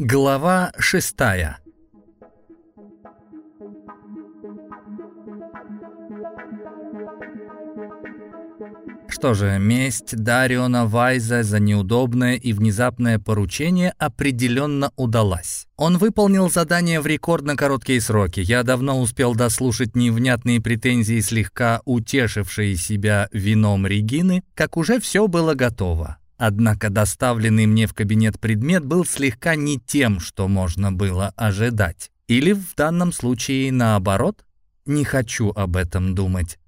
Глава шестая Что же, месть Дариона Вайза за неудобное и внезапное поручение определенно удалась. Он выполнил задание в рекордно короткие сроки. Я давно успел дослушать невнятные претензии, слегка утешившие себя вином Регины, как уже все было готово. Однако доставленный мне в кабинет предмет был слегка не тем, что можно было ожидать. Или в данном случае наоборот? Не хочу об этом думать.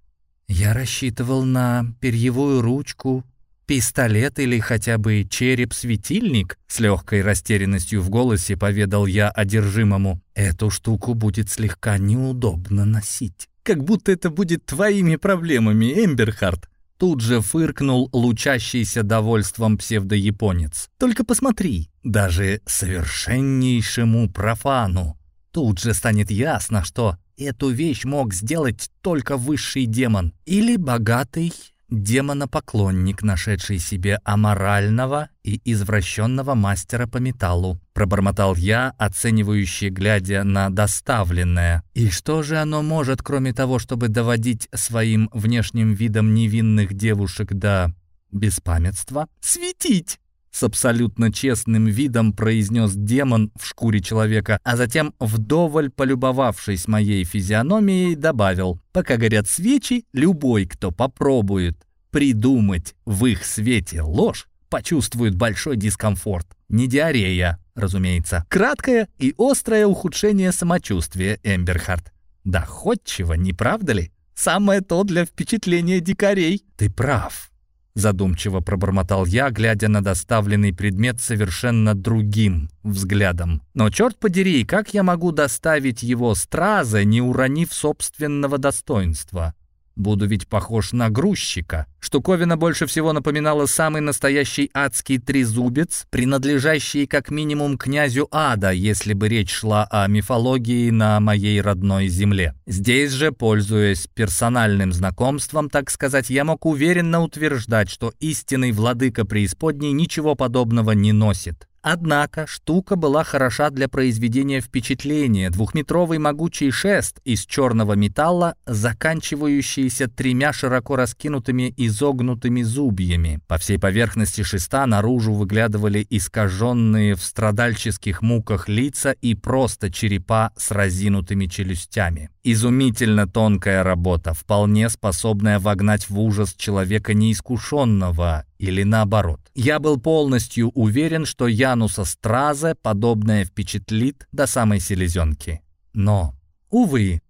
Я рассчитывал на перьевую ручку, пистолет или хотя бы череп-светильник, с легкой растерянностью в голосе поведал я одержимому. Эту штуку будет слегка неудобно носить. Как будто это будет твоими проблемами, Эмберхард. Тут же фыркнул лучащийся довольством псевдояпонец. «Только посмотри, даже совершеннейшему профану тут же станет ясно, что Эту вещь мог сделать только высший демон или богатый демонопоклонник, нашедший себе аморального и извращенного мастера по металлу. Пробормотал я, оценивающий, глядя на доставленное. И что же оно может, кроме того, чтобы доводить своим внешним видом невинных девушек до беспамятства? Светить! С абсолютно честным видом произнес демон в шкуре человека, а затем, вдоволь полюбовавшись моей физиономией, добавил, пока горят свечи, любой, кто попробует придумать в их свете ложь, почувствует большой дискомфорт. Не диарея, разумеется. Краткое и острое ухудшение самочувствия, Эмберхард. Доходчиво, не правда ли? Самое то для впечатления дикарей. Ты прав. Задумчиво пробормотал я, глядя на доставленный предмет совершенно другим взглядом. Но черт подери, как я могу доставить его страза, не уронив собственного достоинства? Буду ведь похож на грузчика. Штуковина больше всего напоминала самый настоящий адский трезубец, принадлежащий как минимум князю ада, если бы речь шла о мифологии на моей родной земле. Здесь же, пользуясь персональным знакомством, так сказать, я мог уверенно утверждать, что истинный владыка преисподней ничего подобного не носит. Однако штука была хороша для произведения впечатления. Двухметровый могучий шест из черного металла, заканчивающийся тремя широко раскинутыми изогнутыми зубьями. По всей поверхности шеста наружу выглядывали искаженные в страдальческих муках лица и просто черепа с разинутыми челюстями. Изумительно тонкая работа, вполне способная вогнать в ужас человека неискушенного или наоборот. Я был полностью уверен, что Януса Стразе подобное впечатлит до самой селезенки. Но, увы,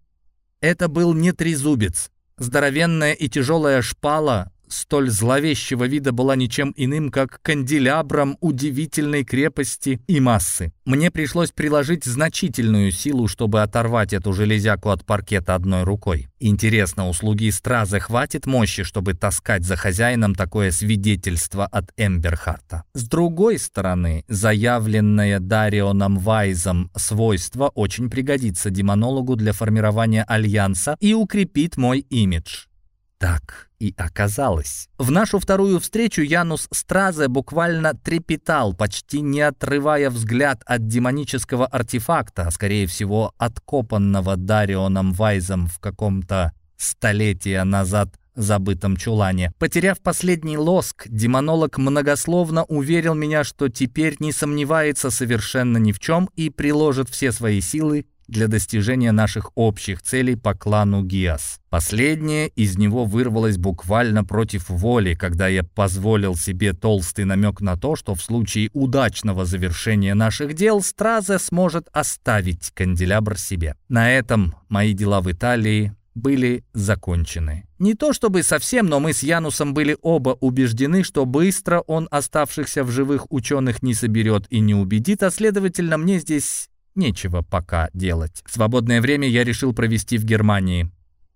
это был не трезубец. Здоровенная и тяжелая шпала столь зловещего вида была ничем иным, как канделябром удивительной крепости и массы. Мне пришлось приложить значительную силу, чтобы оторвать эту железяку от паркета одной рукой. Интересно, услуги Стразы хватит мощи, чтобы таскать за хозяином такое свидетельство от Эмберхарта? С другой стороны, заявленное Дарионом Вайзом свойство очень пригодится демонологу для формирования альянса и укрепит мой имидж. Так и оказалось. В нашу вторую встречу Янус Стразе буквально трепетал, почти не отрывая взгляд от демонического артефакта, скорее всего, откопанного Дарионом Вайзом в каком-то столетия назад забытом чулане. Потеряв последний лоск, демонолог многословно уверил меня, что теперь не сомневается совершенно ни в чем и приложит все свои силы для достижения наших общих целей по клану Гиас. Последнее из него вырвалось буквально против воли, когда я позволил себе толстый намек на то, что в случае удачного завершения наших дел Стразе сможет оставить канделябр себе. На этом мои дела в Италии были закончены. Не то чтобы совсем, но мы с Янусом были оба убеждены, что быстро он оставшихся в живых ученых не соберет и не убедит, а следовательно мне здесь Нечего пока делать. Свободное время я решил провести в Германии.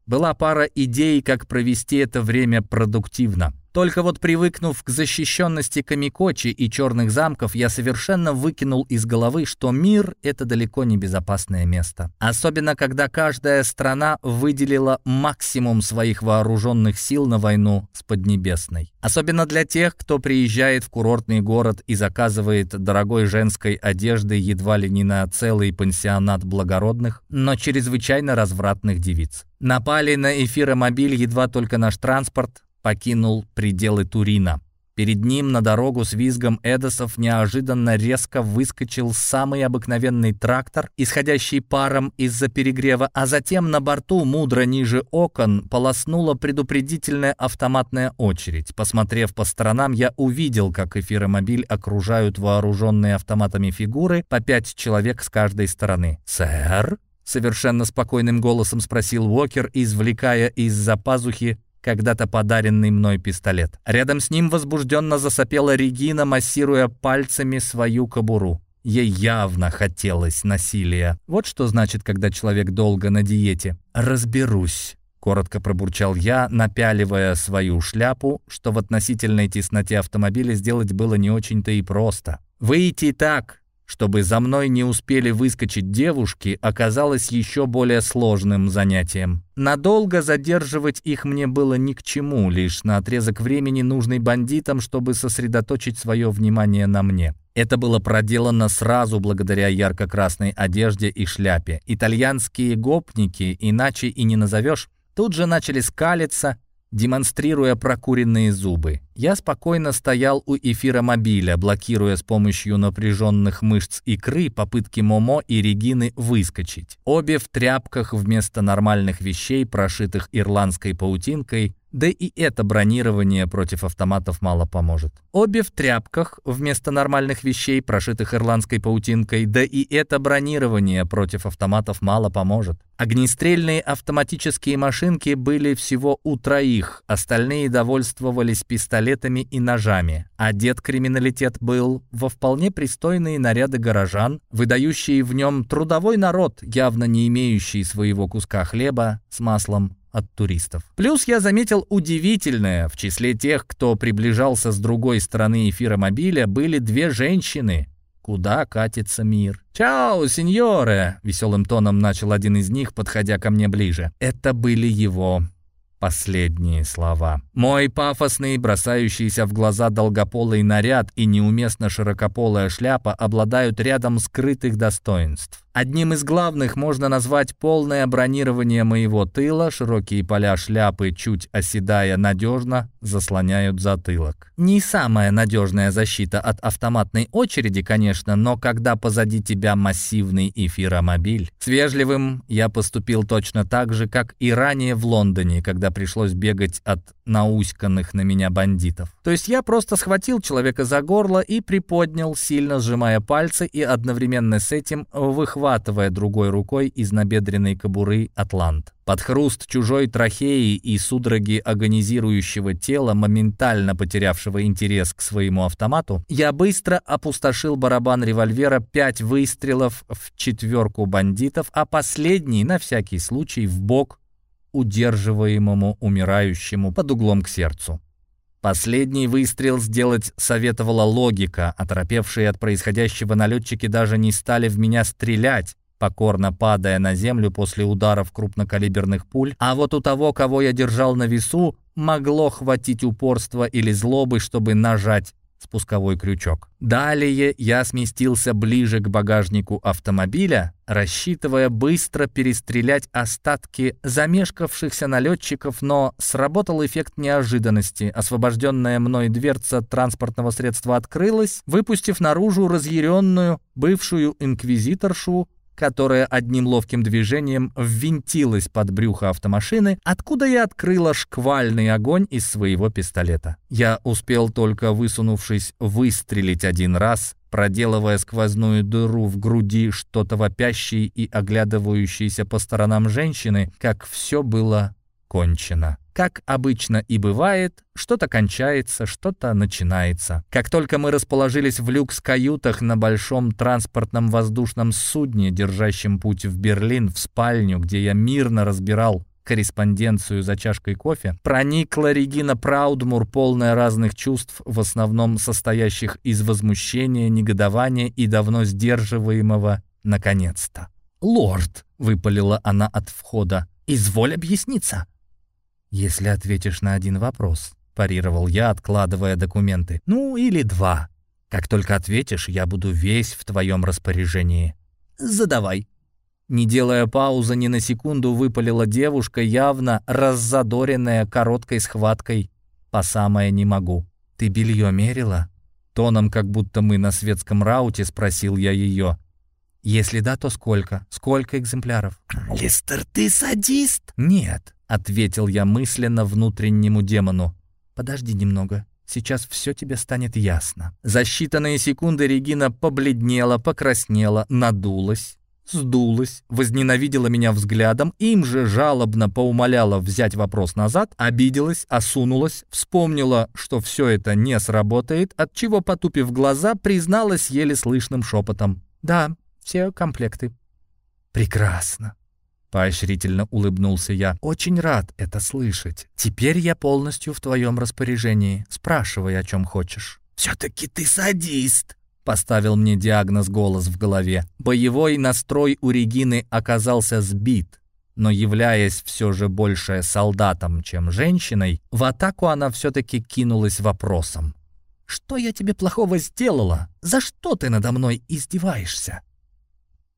Была пара идей, как провести это время продуктивно. Только вот привыкнув к защищенности Камикочи и черных замков, я совершенно выкинул из головы, что мир — это далеко не безопасное место. Особенно, когда каждая страна выделила максимум своих вооруженных сил на войну с Поднебесной. Особенно для тех, кто приезжает в курортный город и заказывает дорогой женской одежды едва ли не на целый пансионат благородных, но чрезвычайно развратных девиц. Напали на эфиромобиль едва только наш транспорт, покинул пределы Турина. Перед ним на дорогу с визгом Эдосов неожиданно резко выскочил самый обыкновенный трактор, исходящий паром из-за перегрева, а затем на борту, мудро ниже окон, полоснула предупредительная автоматная очередь. Посмотрев по сторонам, я увидел, как эфиромобиль окружают вооруженные автоматами фигуры по пять человек с каждой стороны. «Сэр?» — совершенно спокойным голосом спросил Уокер, извлекая из-за пазухи когда-то подаренный мной пистолет. Рядом с ним возбужденно засопела Регина, массируя пальцами свою кобуру. Ей явно хотелось насилия. Вот что значит, когда человек долго на диете. «Разберусь», — коротко пробурчал я, напяливая свою шляпу, что в относительной тесноте автомобиля сделать было не очень-то и просто. «Выйти так, чтобы за мной не успели выскочить девушки, оказалось еще более сложным занятием. Надолго задерживать их мне было ни к чему, лишь на отрезок времени, нужный бандитам, чтобы сосредоточить свое внимание на мне. Это было проделано сразу благодаря ярко-красной одежде и шляпе. Итальянские гопники, иначе и не назовешь, тут же начали скалиться, демонстрируя прокуренные зубы. Я спокойно стоял у эфиромобиля, блокируя с помощью напряженных мышц икры попытки Момо и Регины выскочить. Обе в тряпках вместо нормальных вещей, прошитых ирландской паутинкой, да и это бронирование против автоматов мало поможет. Обе в тряпках вместо нормальных вещей, прошитых ирландской паутинкой, да и это бронирование против автоматов мало поможет. Огнестрельные автоматические машинки были всего у троих, остальные довольствовались пистолетами и ножами. Одет криминалитет был во вполне пристойные наряды горожан, выдающие в нем трудовой народ, явно не имеющий своего куска хлеба с маслом от туристов. Плюс я заметил удивительное, в числе тех, кто приближался с другой стороны эфиромобиля, были две женщины. Куда катится мир? «Чао, сеньоре!» — веселым тоном начал один из них, подходя ко мне ближе. Это были его последние слова. Мой пафосный, бросающийся в глаза долгополый наряд и неуместно широкополая шляпа обладают рядом скрытых достоинств. Одним из главных можно назвать полное бронирование моего тыла, широкие поля шляпы, чуть оседая надежно, заслоняют затылок. Не самая надежная защита от автоматной очереди, конечно, но когда позади тебя массивный эфиромобиль. С вежливым я поступил точно так же, как и ранее в Лондоне, когда пришлось бегать от науськанных на меня бандитов. То есть я просто схватил человека за горло и приподнял, сильно сжимая пальцы и одновременно с этим выхватывая другой рукой из набедренной кобуры атлант. Под хруст чужой трахеи и судороги агонизирующего тела, моментально потерявшего интерес к своему автомату, я быстро опустошил барабан револьвера пять выстрелов в четверку бандитов, а последний, на всякий случай, в бок удерживаемому умирающему под углом к сердцу. Последний выстрел сделать советовала логика. Оторопевшие от происходящего налетчики даже не стали в меня стрелять, покорно падая на землю после ударов крупнокалиберных пуль, а вот у того, кого я держал на весу, могло хватить упорства или злобы, чтобы нажать спусковой крючок. Далее я сместился ближе к багажнику автомобиля, рассчитывая быстро перестрелять остатки замешкавшихся налетчиков, но сработал эффект неожиданности. Освобожденная мной дверца транспортного средства открылась, выпустив наружу разъяренную бывшую инквизиторшу которая одним ловким движением ввинтилась под брюхо автомашины, откуда я открыла шквальный огонь из своего пистолета. Я успел только, высунувшись, выстрелить один раз, проделывая сквозную дыру в груди что-то вопящей и оглядывающейся по сторонам женщины, как все было кончено. Как обычно и бывает, что-то кончается, что-то начинается. Как только мы расположились в люкс-каютах на большом транспортном воздушном судне, держащем путь в Берлин, в спальню, где я мирно разбирал корреспонденцию за чашкой кофе, проникла Регина Праудмур, полная разных чувств, в основном состоящих из возмущения, негодования и давно сдерживаемого «наконец-то». «Лорд!» — выпалила она от входа. «Изволь объясниться!» «Если ответишь на один вопрос», — парировал я, откладывая документы. «Ну, или два. Как только ответишь, я буду весь в твоем распоряжении». «Задавай», не делая паузы, ни на секунду выпалила девушка, явно раззадоренная короткой схваткой. По самое не могу. «Ты белье мерила?» Тоном, как будто мы на светском рауте, спросил я ее. «Если да, то сколько? Сколько экземпляров?» «Листер, ты садист?» «Нет», — ответил я мысленно внутреннему демону. «Подожди немного. Сейчас все тебе станет ясно». За считанные секунды Регина побледнела, покраснела, надулась, сдулась, возненавидела меня взглядом, им же жалобно поумоляла взять вопрос назад, обиделась, осунулась, вспомнила, что все это не сработает, отчего, потупив глаза, призналась еле слышным шепотом. «Да, все комплекты». «Прекрасно», — поощрительно улыбнулся я. «Очень рад это слышать. Теперь я полностью в твоем распоряжении. Спрашивай, о чем хочешь». «Все-таки ты садист», Поставил мне диагноз голос в голове. Боевой настрой у Регины оказался сбит, но являясь все же больше солдатом, чем женщиной, в атаку она все-таки кинулась вопросом. «Что я тебе плохого сделала? За что ты надо мной издеваешься?»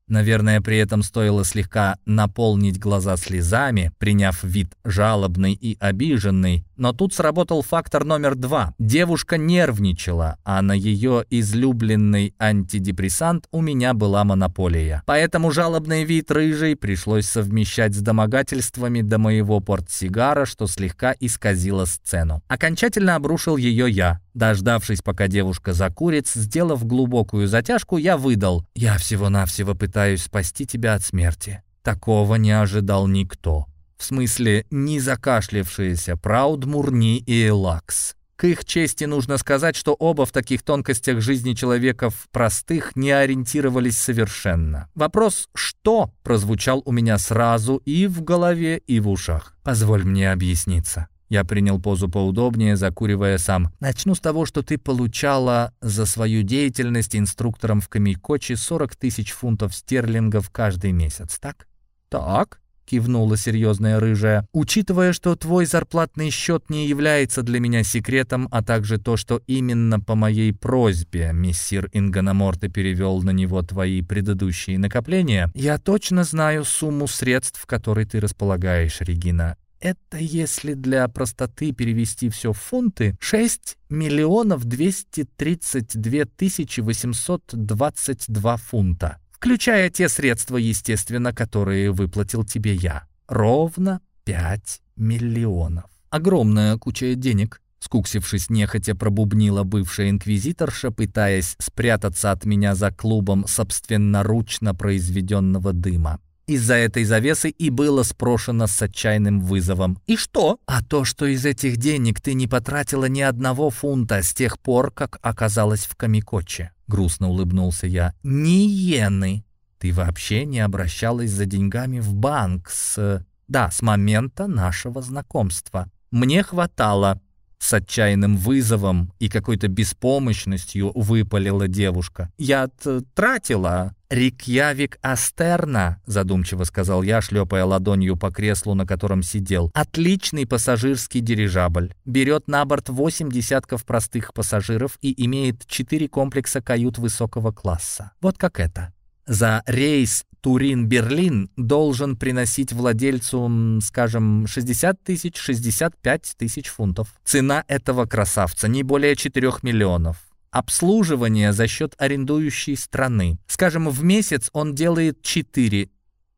Наверное, при этом стоило слегка наполнить глаза слезами, приняв вид жалобный и обиженный, но тут сработал фактор номер два. Девушка нервничала, а на ее излюбленный антидепрессант у меня была монополия. Поэтому жалобный вид рыжей пришлось совмещать с домогательствами до моего портсигара, что слегка исказило сцену. Окончательно обрушил ее я. Дождавшись, пока девушка закурит, сделав глубокую затяжку, я выдал. «Я всего-навсего пытаюсь спасти тебя от смерти». Такого не ожидал никто. В смысле, ни закашлявшиеся Праудмур, ни Иелакс. К их чести нужно сказать, что оба в таких тонкостях жизни человеков простых не ориентировались совершенно. Вопрос «что?» прозвучал у меня сразу и в голове, и в ушах. «Позволь мне объясниться». Я принял позу поудобнее, закуривая сам. «Начну с того, что ты получала за свою деятельность инструктором в Камикочи 40 тысяч фунтов стерлингов каждый месяц, так?» «Так», — кивнула серьезная рыжая. «Учитывая, что твой зарплатный счет не является для меня секретом, а также то, что именно по моей просьбе мессир Ингономорте перевел на него твои предыдущие накопления, я точно знаю сумму средств, которой ты располагаешь, Регина. Это, если для простоты перевести все в фунты, 6 миллионов 232 тысячи 822 фунта включая те средства, естественно, которые выплатил тебе я. Ровно 5 миллионов. Огромная куча денег. Скуксившись нехотя, пробубнила бывшая инквизиторша, пытаясь спрятаться от меня за клубом собственноручно произведенного дыма. Из-за этой завесы и было спрошено с отчаянным вызовом. «И что?» «А то, что из этих денег ты не потратила ни одного фунта с тех пор, как оказалась в Камикоче», — грустно улыбнулся я. «Ни иены. Ты вообще не обращалась за деньгами в банк с... Да, с момента нашего знакомства. Мне хватало с отчаянным вызовом и какой-то беспомощностью выпалила девушка. «Я тратила. Рикьявик Астерна», — задумчиво сказал я, шлепая ладонью по креслу, на котором сидел. «Отличный пассажирский дирижабль. Берет на борт восемь десятков простых пассажиров и имеет четыре комплекса кают высокого класса. Вот как это. За рейс Турин-Берлин должен приносить владельцу, скажем, 60 тысяч, 65 тысяч фунтов. Цена этого красавца не более 4 миллионов. Обслуживание за счет арендующей страны. Скажем, в месяц он делает 4,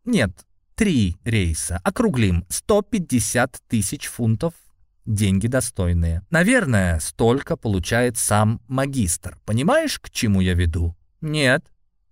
нет, 3 рейса. Округлим, 150 тысяч фунтов деньги достойные. Наверное, столько получает сам магистр. Понимаешь, к чему я веду? Нет.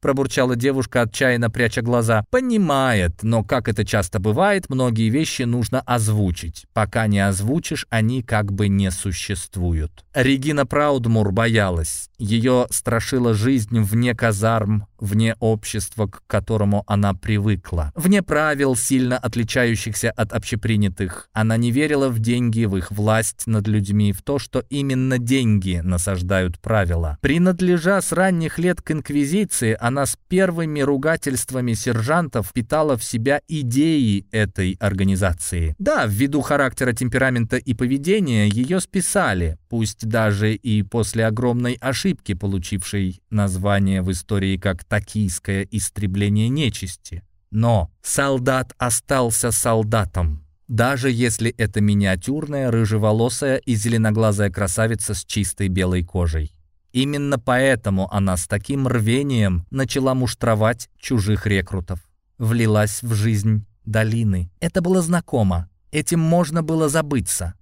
Пробурчала девушка, отчаянно пряча глаза. «Понимает, но, как это часто бывает, многие вещи нужно озвучить. Пока не озвучишь, они как бы не существуют». Регина Праудмур боялась. Ее страшила жизнь вне казарм, вне общества, к которому она привыкла. Вне правил, сильно отличающихся от общепринятых. Она не верила в деньги, в их власть над людьми, в то, что именно деньги насаждают правила. Принадлежа с ранних лет к инквизиции, она с первыми ругательствами сержантов питала в себя идеи этой организации. Да, ввиду характера, темперамента и поведения ее списали, пусть даже и после огромной ошибки, получившей название в истории как «Токийское истребление нечисти». Но солдат остался солдатом, даже если это миниатюрная, рыжеволосая и зеленоглазая красавица с чистой белой кожей. Именно поэтому она с таким рвением начала муштровать чужих рекрутов. Влилась в жизнь долины. Это было знакомо. Этим можно было забыться.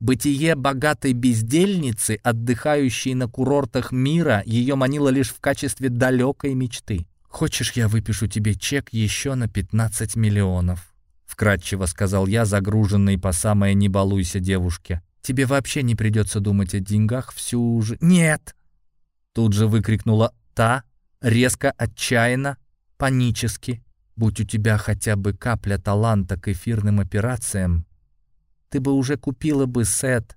Бытие богатой бездельницы, отдыхающей на курортах мира, ее манило лишь в качестве далекой мечты. «Хочешь, я выпишу тебе чек еще на 15 миллионов?» Вкратчиво сказал я, загруженный по самое «не балуйся» девушке. «Тебе вообще не придется думать о деньгах всю же...» «Нет!» Тут же выкрикнула та, резко, отчаянно, панически. «Будь у тебя хотя бы капля таланта к эфирным операциям, ты бы уже купила бы сет,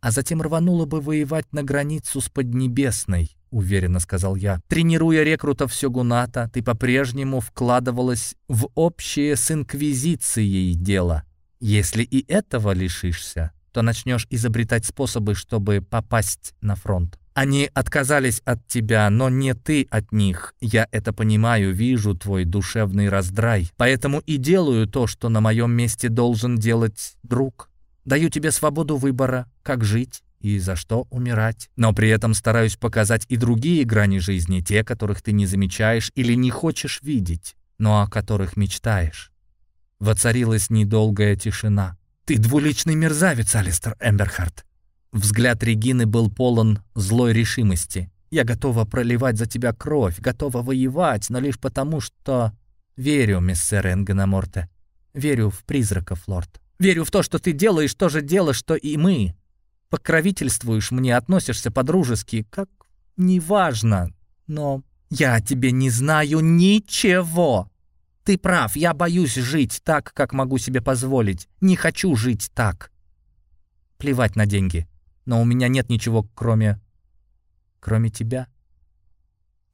а затем рванула бы воевать на границу с Поднебесной», — уверенно сказал я. «Тренируя рекрутов Сёгуната, ты по-прежнему вкладывалась в общее с Инквизицией дело. Если и этого лишишься, то начнешь изобретать способы, чтобы попасть на фронт. Они отказались от тебя, но не ты от них. Я это понимаю, вижу твой душевный раздрай. Поэтому и делаю то, что на моем месте должен делать друг. Даю тебе свободу выбора, как жить и за что умирать. Но при этом стараюсь показать и другие грани жизни, те, которых ты не замечаешь или не хочешь видеть, но о которых мечтаешь. Воцарилась недолгая тишина. «Ты двуличный мерзавец, Алистер Эмберхарт!» Взгляд Регины был полон злой решимости. «Я готова проливать за тебя кровь, готова воевать, но лишь потому, что верю, миссер Энгенаморте. Верю в призраков, лорд. Верю в то, что ты делаешь то же дело, что и мы. Покровительствуешь мне, относишься по-дружески, как неважно, но я тебе не знаю ничего. Ты прав, я боюсь жить так, как могу себе позволить. Не хочу жить так. Плевать на деньги но у меня нет ничего, кроме... кроме тебя.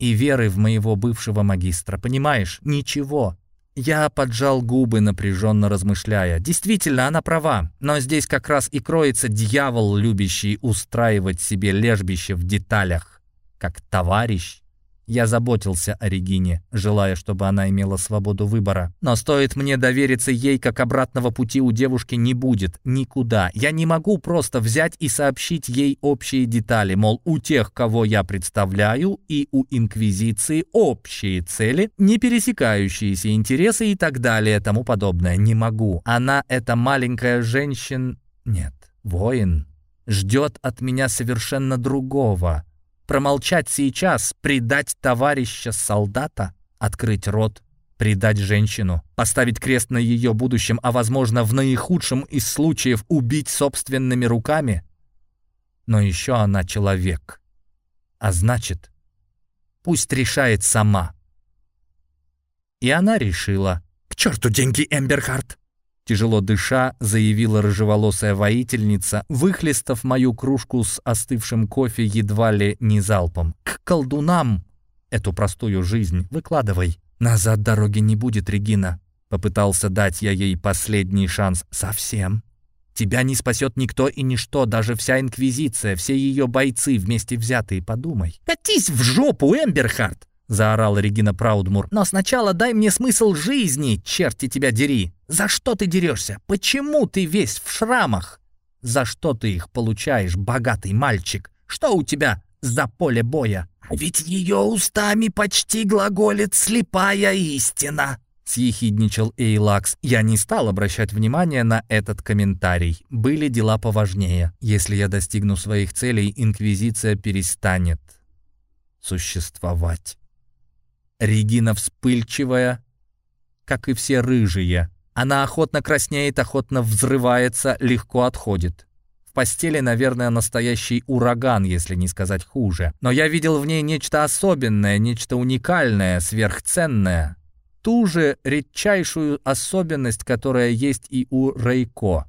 И веры в моего бывшего магистра, понимаешь? Ничего. Я поджал губы, напряженно размышляя. Действительно, она права, но здесь как раз и кроется дьявол, любящий устраивать себе лежбище в деталях, как товарищ я заботился о Регине, желая, чтобы она имела свободу выбора. Но стоит мне довериться ей, как обратного пути у девушки не будет никуда. Я не могу просто взять и сообщить ей общие детали, мол, у тех, кого я представляю, и у Инквизиции общие цели, не пересекающиеся интересы и так далее, тому подобное. Не могу. Она, эта маленькая женщина... Нет, воин. Ждет от меня совершенно другого. Промолчать сейчас, предать товарища солдата, открыть рот, предать женщину, поставить крест на ее будущем, а, возможно, в наихудшем из случаев убить собственными руками. Но еще она человек. А значит, пусть решает сама. И она решила. «К черту деньги, Эмберхарт!» Тяжело дыша, заявила рыжеволосая воительница, выхлестав мою кружку с остывшим кофе едва ли не залпом. «К колдунам! Эту простую жизнь выкладывай!» «Назад дороги не будет, Регина!» Попытался дать я ей последний шанс. «Совсем!» Тебя не спасет никто и ничто, даже вся Инквизиция, все ее бойцы вместе взятые, подумай. «Катись в жопу, Эмберхард!» — заорала Регина Праудмур. «Но сначала дай мне смысл жизни, черти тебя дери! За что ты дерешься? Почему ты весь в шрамах? За что ты их получаешь, богатый мальчик? Что у тебя за поле боя?» «А ведь ее устами почти глаголит слепая истина!» — съехидничал Эйлакс. Я не стал обращать внимания на этот комментарий. Были дела поважнее. Если я достигну своих целей, Инквизиция перестанет существовать. Регина вспыльчивая, как и все рыжие. Она охотно краснеет, охотно взрывается, легко отходит. В постели, наверное, настоящий ураган, если не сказать хуже. Но я видел в ней нечто особенное, нечто уникальное, сверхценное. Ту же редчайшую особенность, которая есть и у Рейко.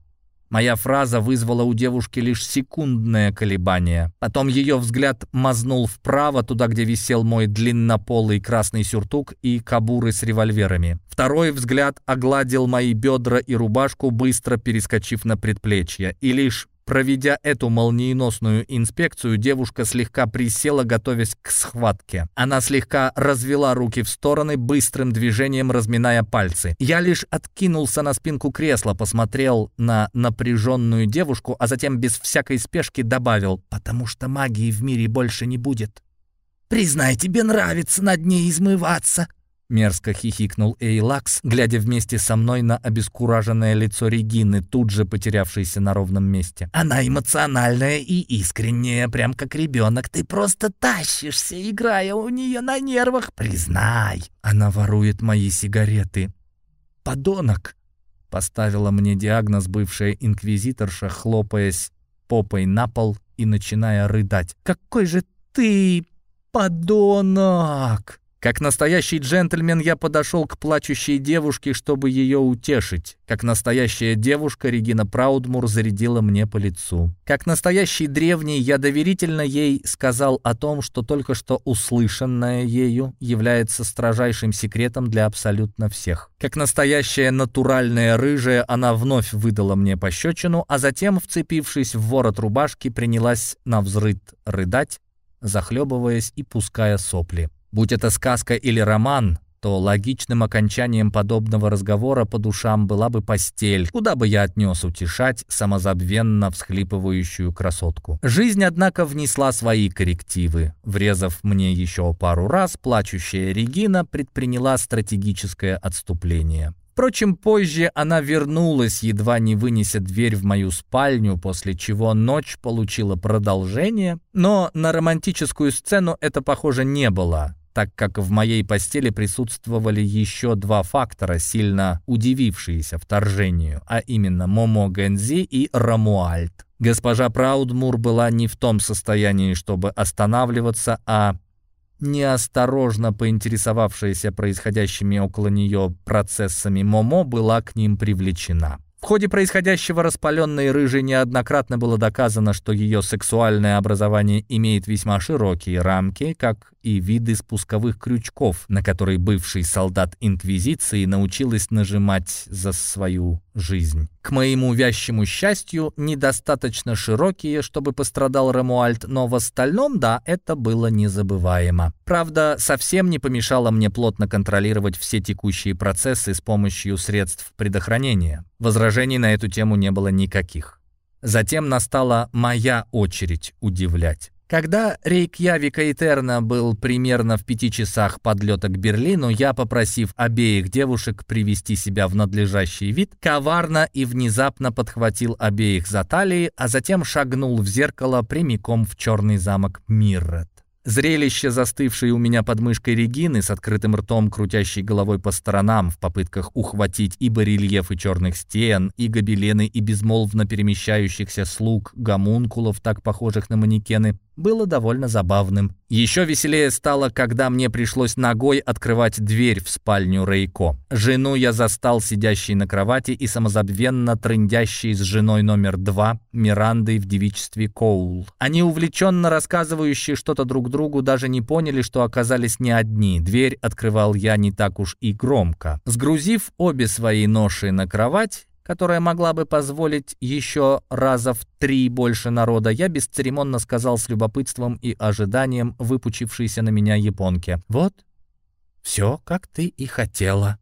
Моя фраза вызвала у девушки лишь секундное колебание. Потом ее взгляд мазнул вправо, туда, где висел мой длиннополый красный сюртук и кабуры с револьверами. Второй взгляд огладил мои бедра и рубашку, быстро перескочив на предплечье. И лишь Проведя эту молниеносную инспекцию, девушка слегка присела, готовясь к схватке. Она слегка развела руки в стороны, быстрым движением разминая пальцы. Я лишь откинулся на спинку кресла, посмотрел на напряженную девушку, а затем без всякой спешки добавил «Потому что магии в мире больше не будет». «Признай, тебе нравится над ней измываться», Мерзко хихикнул Эйлакс, глядя вместе со мной на обескураженное лицо Регины, тут же потерявшейся на ровном месте. «Она эмоциональная и искренняя, прям как ребенок. Ты просто тащишься, играя у нее на нервах. Признай!» «Она ворует мои сигареты». «Подонок!» — поставила мне диагноз бывшая инквизиторша, хлопаясь попой на пол и начиная рыдать. «Какой же ты подонок!» Как настоящий джентльмен я подошел к плачущей девушке, чтобы ее утешить. Как настоящая девушка Регина Праудмур зарядила мне по лицу. Как настоящий древний я доверительно ей сказал о том, что только что услышанное ею является строжайшим секретом для абсолютно всех. Как настоящая натуральная рыжая, она вновь выдала мне пощечину, а затем, вцепившись в ворот рубашки, принялась на взрыд рыдать, захлебываясь и пуская сопли. Будь это сказка или роман, то логичным окончанием подобного разговора по душам была бы постель, куда бы я отнес утешать самозабвенно всхлипывающую красотку. Жизнь, однако, внесла свои коррективы. Врезав мне еще пару раз, плачущая Регина предприняла стратегическое отступление. Впрочем, позже она вернулась, едва не вынеся дверь в мою спальню, после чего ночь получила продолжение, но на романтическую сцену это, похоже, не было так как в моей постели присутствовали еще два фактора, сильно удивившиеся вторжению, а именно Момо Гензи и Рамуальд. Госпожа Праудмур была не в том состоянии, чтобы останавливаться, а неосторожно поинтересовавшаяся происходящими около нее процессами Момо была к ним привлечена. В ходе происходящего распаленной рыжей неоднократно было доказано, что ее сексуальное образование имеет весьма широкие рамки, как и виды спусковых крючков, на которые бывший солдат Инквизиции научилась нажимать за свою жизнь. К моему вящему счастью, недостаточно широкие, чтобы пострадал Рамуальд, но в остальном, да, это было незабываемо. Правда, совсем не помешало мне плотно контролировать все текущие процессы с помощью средств предохранения. Возражений на эту тему не было никаких. Затем настала моя очередь удивлять. Когда Рейкьявик Эйтерна был примерно в пяти часах подлета к Берлину, я, попросив обеих девушек привести себя в надлежащий вид, коварно и внезапно подхватил обеих за талии, а затем шагнул в зеркало прямиком в черный замок Миррет. Зрелище, застывшей у меня под мышкой Регины, с открытым ртом, крутящей головой по сторонам в попытках ухватить и барельефы черных стен, и гобелены, и безмолвно перемещающихся слуг, гомункулов, так похожих на манекены, было довольно забавным. Еще веселее стало, когда мне пришлось ногой открывать дверь в спальню Рейко. Жену я застал сидящей на кровати и самозабвенно трындящей с женой номер два, Мирандой в девичестве Коул. Они, увлеченно рассказывающие что-то друг другу, даже не поняли, что оказались не одни. Дверь открывал я не так уж и громко. Сгрузив обе свои ноши на кровать, которая могла бы позволить еще раза в три больше народа, я бесцеремонно сказал с любопытством и ожиданием выпучившейся на меня японке. «Вот, все, как ты и хотела».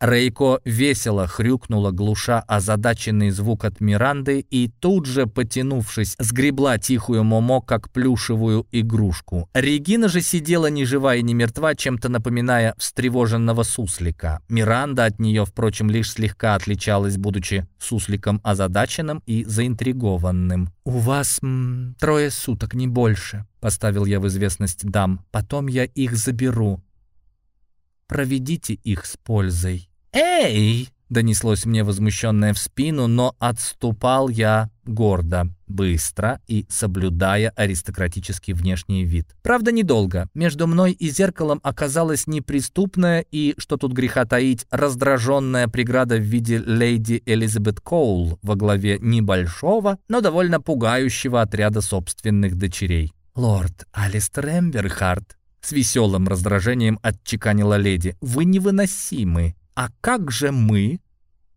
Рейко весело хрюкнула, глуша озадаченный звук от Миранды, и тут же, потянувшись, сгребла тихую Момо, как плюшевую игрушку. Регина же сидела ни жива и ни мертва, чем-то напоминая встревоженного суслика. Миранда от нее, впрочем, лишь слегка отличалась, будучи сусликом озадаченным и заинтригованным. «У вас м, трое суток, не больше», — поставил я в известность дам. «Потом я их заберу. Проведите их с пользой». «Эй!» Донеслось мне возмущенное в спину, но отступал я гордо, быстро и соблюдая аристократический внешний вид. Правда, недолго. Между мной и зеркалом оказалась неприступная и, что тут греха таить, раздраженная преграда в виде леди Элизабет Коул во главе небольшого, но довольно пугающего отряда собственных дочерей. «Лорд Алистер Эмберхарт», с веселым раздражением отчеканила леди, «вы невыносимы. «А как же мы?»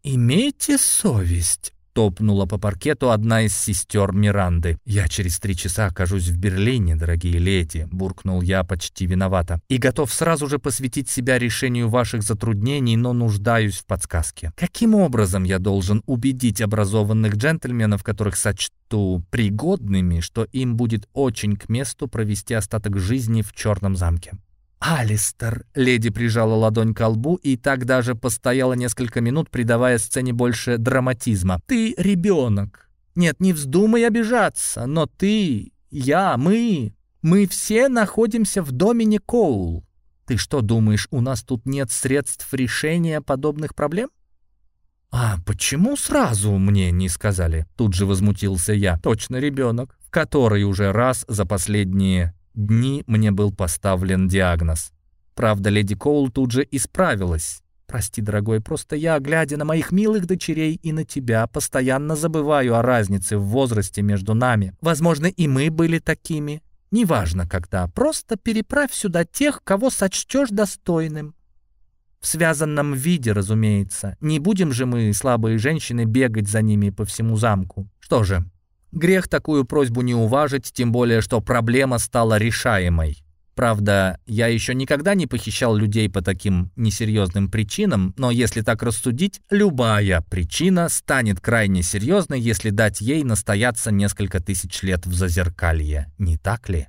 «Имейте совесть», — топнула по паркету одна из сестер Миранды. «Я через три часа окажусь в Берлине, дорогие леди», — буркнул я почти виновато. «И готов сразу же посвятить себя решению ваших затруднений, но нуждаюсь в подсказке. Каким образом я должен убедить образованных джентльменов, которых сочту пригодными, что им будет очень к месту провести остаток жизни в Черном замке?» «Алистер!» — леди прижала ладонь к лбу и так даже постояла несколько минут, придавая сцене больше драматизма. «Ты ребенок. Нет, не вздумай обижаться, но ты, я, мы, мы все находимся в доме Никоул. Ты что, думаешь, у нас тут нет средств решения подобных проблем?» «А почему сразу мне не сказали?» Тут же возмутился я. «Точно ребенок, который уже раз за последние дни мне был поставлен диагноз. Правда, леди Коул тут же исправилась. «Прости, дорогой, просто я, глядя на моих милых дочерей и на тебя, постоянно забываю о разнице в возрасте между нами. Возможно, и мы были такими. Неважно когда, просто переправь сюда тех, кого сочтешь достойным. В связанном виде, разумеется. Не будем же мы, слабые женщины, бегать за ними по всему замку. Что же, Грех такую просьбу не уважить, тем более, что проблема стала решаемой. Правда, я еще никогда не похищал людей по таким несерьезным причинам, но если так рассудить, любая причина станет крайне серьезной, если дать ей настояться несколько тысяч лет в зазеркалье. Не так ли?